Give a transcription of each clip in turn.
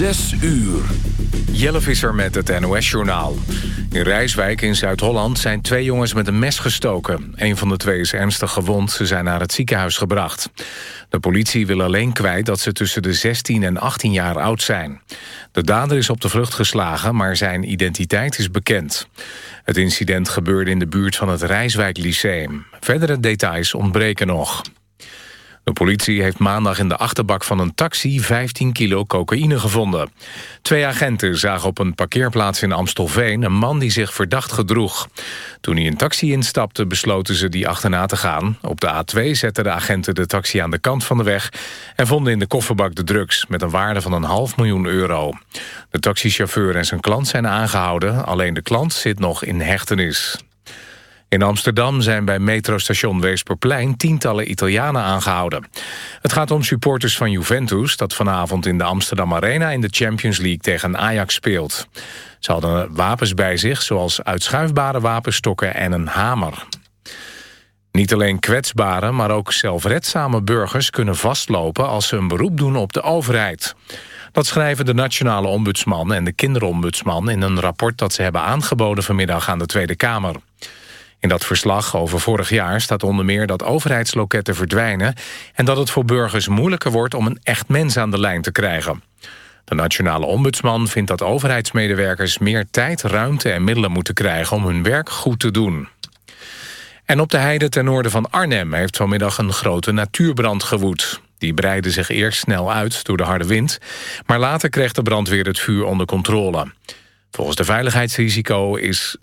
Zes uur. Jelle Visser met het NOS-journaal. In Rijswijk in Zuid-Holland zijn twee jongens met een mes gestoken. Een van de twee is ernstig gewond. Ze zijn naar het ziekenhuis gebracht. De politie wil alleen kwijt dat ze tussen de 16 en 18 jaar oud zijn. De dader is op de vlucht geslagen, maar zijn identiteit is bekend. Het incident gebeurde in de buurt van het Rijswijk Lyceum. Verdere details ontbreken nog. De politie heeft maandag in de achterbak van een taxi 15 kilo cocaïne gevonden. Twee agenten zagen op een parkeerplaats in Amstelveen een man die zich verdacht gedroeg. Toen hij een taxi instapte besloten ze die achterna te gaan. Op de A2 zetten de agenten de taxi aan de kant van de weg... en vonden in de kofferbak de drugs met een waarde van een half miljoen euro. De taxichauffeur en zijn klant zijn aangehouden. Alleen de klant zit nog in hechtenis. In Amsterdam zijn bij metrostation Weesperplein tientallen Italianen aangehouden. Het gaat om supporters van Juventus dat vanavond in de Amsterdam Arena in de Champions League tegen Ajax speelt. Ze hadden wapens bij zich zoals uitschuifbare wapenstokken en een hamer. Niet alleen kwetsbare, maar ook zelfredzame burgers kunnen vastlopen als ze een beroep doen op de overheid. Dat schrijven de Nationale Ombudsman en de Kinderombudsman in een rapport dat ze hebben aangeboden vanmiddag aan de Tweede Kamer. In dat verslag over vorig jaar staat onder meer dat overheidsloketten verdwijnen... en dat het voor burgers moeilijker wordt om een echt mens aan de lijn te krijgen. De nationale ombudsman vindt dat overheidsmedewerkers... meer tijd, ruimte en middelen moeten krijgen om hun werk goed te doen. En op de heide ten noorden van Arnhem heeft vanmiddag een grote natuurbrand gewoed. Die breidde zich eerst snel uit door de harde wind... maar later kreeg de brandweer het vuur onder controle. Volgens de veiligheidsrisico is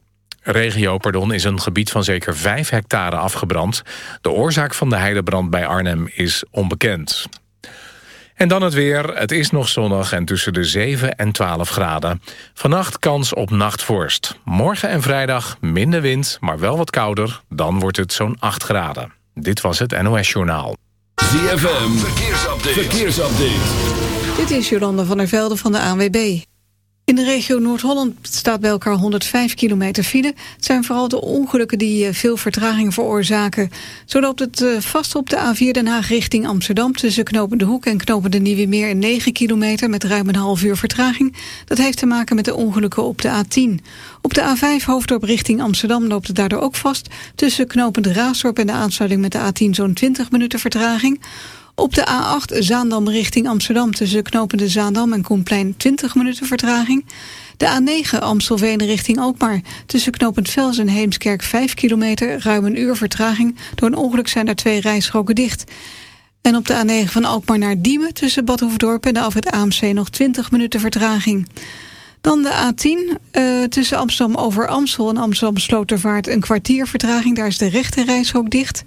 regio pardon, is een gebied van zeker 5 hectare afgebrand. De oorzaak van de heidebrand bij Arnhem is onbekend. En dan het weer. Het is nog zonnig en tussen de 7 en 12 graden. Vannacht kans op nachtvorst. Morgen en vrijdag minder wind, maar wel wat kouder. Dan wordt het zo'n 8 graden. Dit was het NOS Journaal. ZFM, verkeersupdate. verkeersupdate. Dit is Jolanda van der Velde van de ANWB. In de regio Noord-Holland staat bij elkaar 105 kilometer file. Het zijn vooral de ongelukken die eh, veel vertraging veroorzaken. Zo loopt het eh, vast op de A4 Den Haag richting Amsterdam... tussen Knopende Hoek en Knopende Nieuwe Meer in 9 kilometer... met ruim een half uur vertraging. Dat heeft te maken met de ongelukken op de A10. Op de A5 Hoofddorp richting Amsterdam loopt het daardoor ook vast... tussen Knopende Raasdorp en de aansluiting met de A10 zo'n 20 minuten vertraging... Op de A8 Zaandam richting Amsterdam tussen knopende Zaandam en Koenplein 20 minuten vertraging. De A9 Amstelveen richting Alkmaar tussen knopend Vels en Heemskerk 5 kilometer, ruim een uur vertraging. Door een ongeluk zijn er twee rijstroken dicht. En op de A9 van Alkmaar naar Diemen tussen Bad Hoefdorp en de Alfred AMC nog 20 minuten vertraging. Dan de A10 uh, tussen Amsterdam over Amstel en Amsterdam Slotervaart een kwartier vertraging. Daar is de rechte dicht.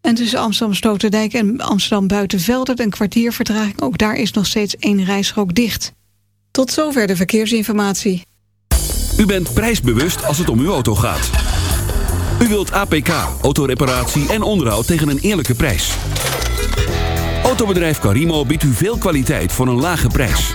En tussen Amsterdam Sloterdijk en Amsterdam Buitenveldert een kwartier vertraging. Ook daar is nog steeds één rijstrook dicht. Tot zover de verkeersinformatie. U bent prijsbewust als het om uw auto gaat. U wilt APK, autoreparatie en onderhoud tegen een eerlijke prijs. Autobedrijf Carimo biedt u veel kwaliteit voor een lage prijs.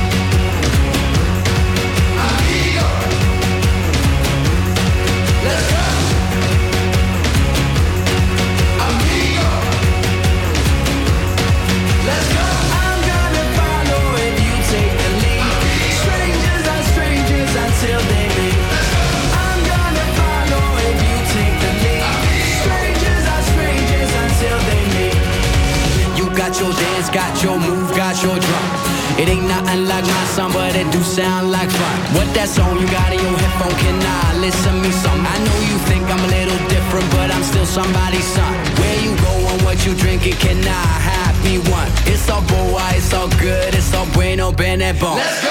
Let's go.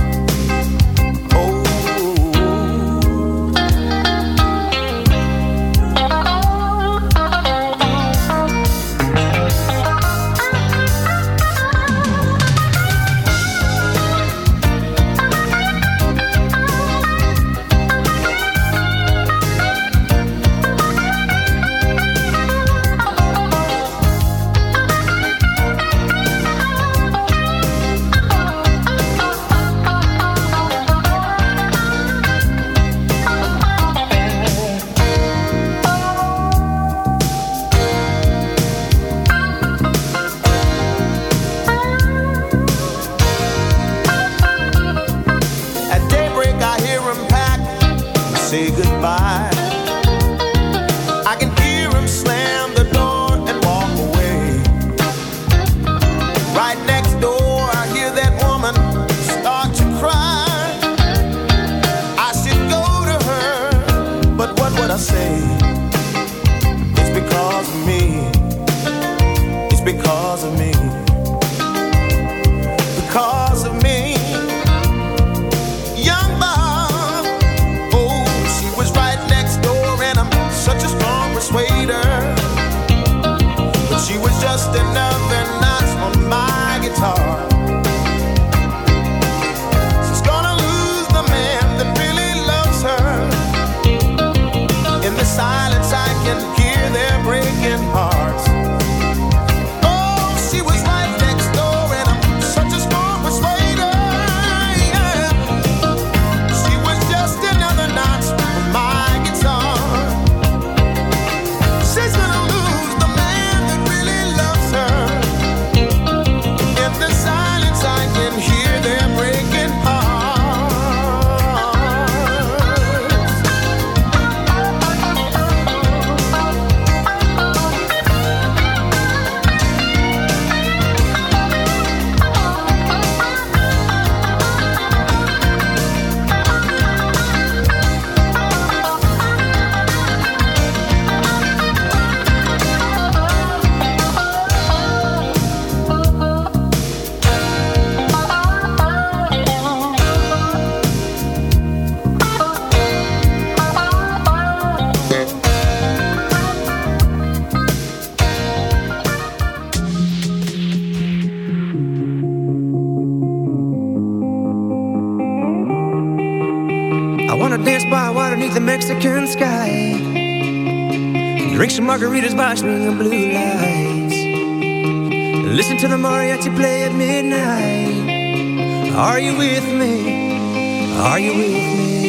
dance by water neath the Mexican sky. Drink some margaritas by string of blue lights. Listen to the mariachi play at midnight. Are you with me? Are you with me?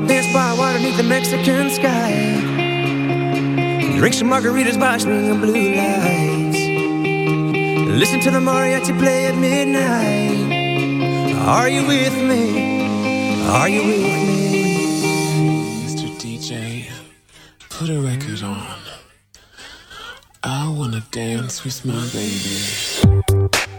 wanna dance by water beneath the Mexican sky. Drink some margaritas by string of blue lights. Listen to the mariachi play at midnight. Are you with me? Are you with me? Mr. DJ, put a record on. I wanna dance with my baby.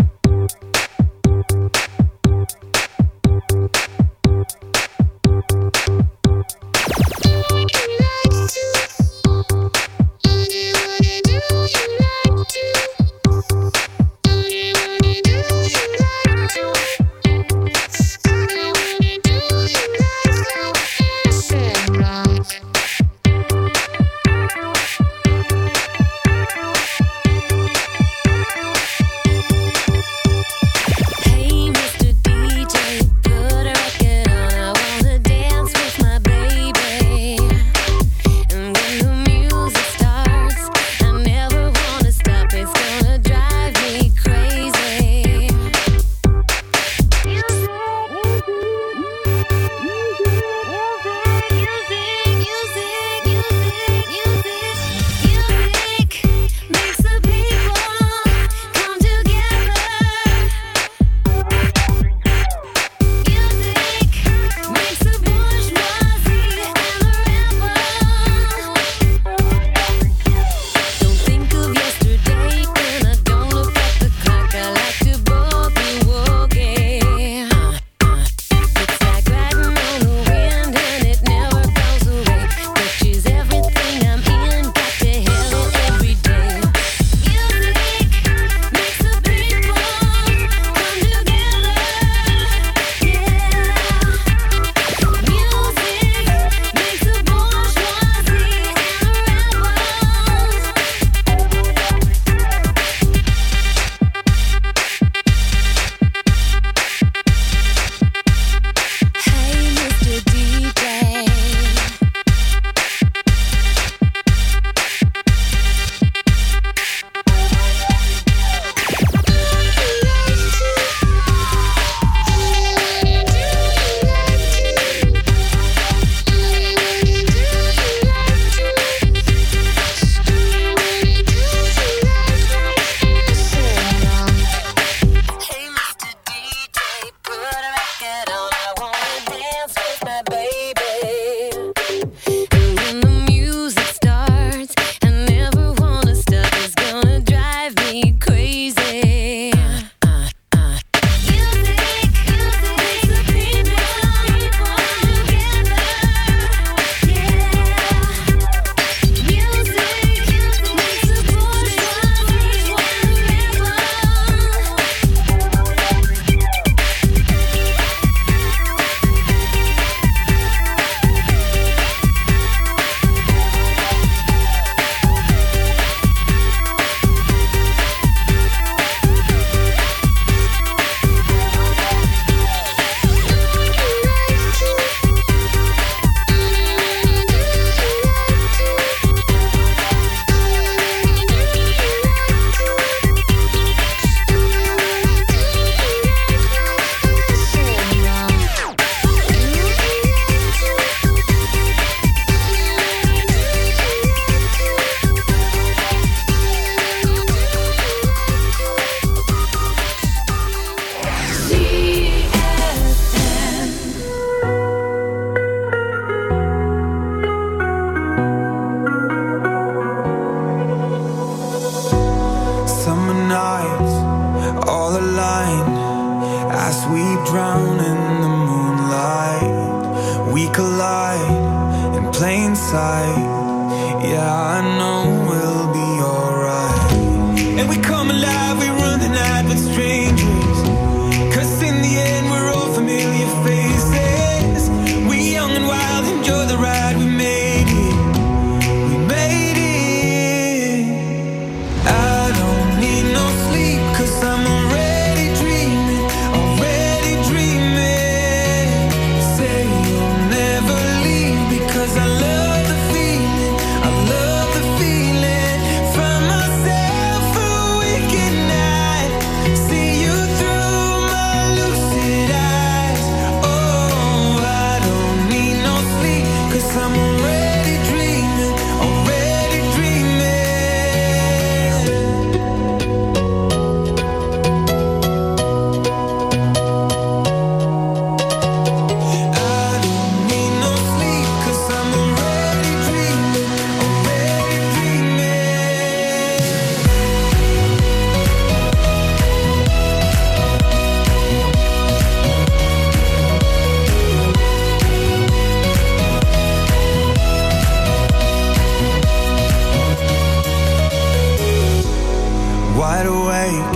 Wide awake,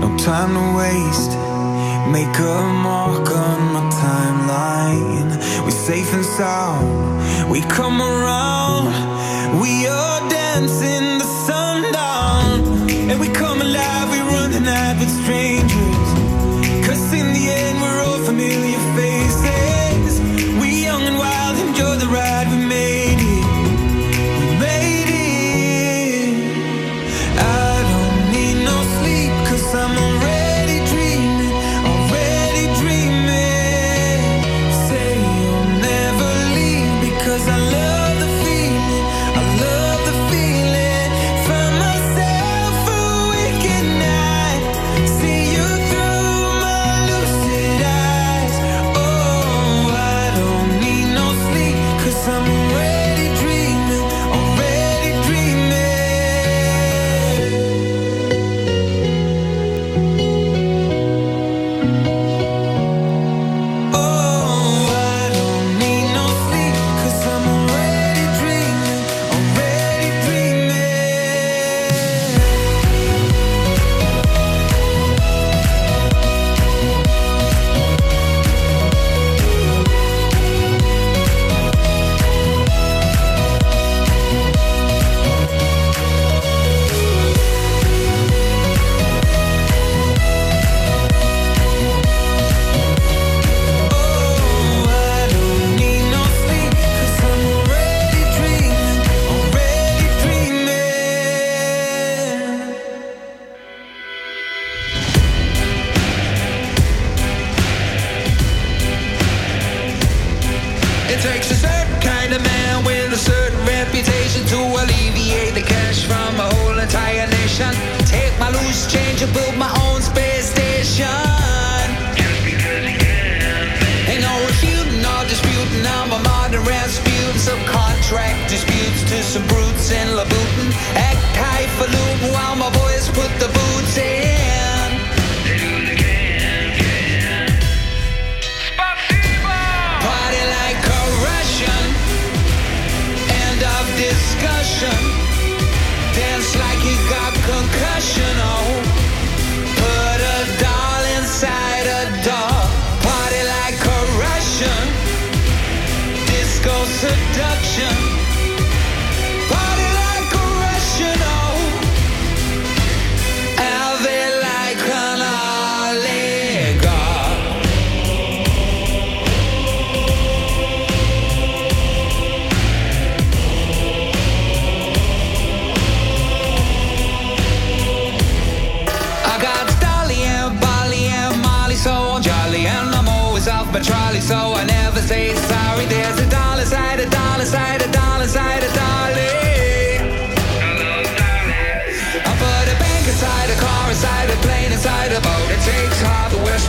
no time to waste. Make a mark on my timeline. We're safe and sound. We come around. We are dancing the sundown. And we come alive. We run the night with strangers. Cause in the end, we're all familiar faces. It takes a certain kind of man with a certain reputation to alleviate the cash from a whole entire nation. Take my loose change and build my own space station. Ain't no refuting disputing. I'm a modern. Subcontract disputes to some brutes in seduction.